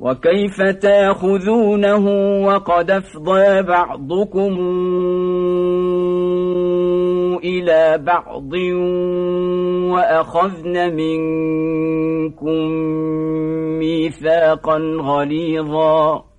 وكيف تاخذونه وقد أفضى بعضكم إلى بعض وأخذن منكم ميثاقا غليظا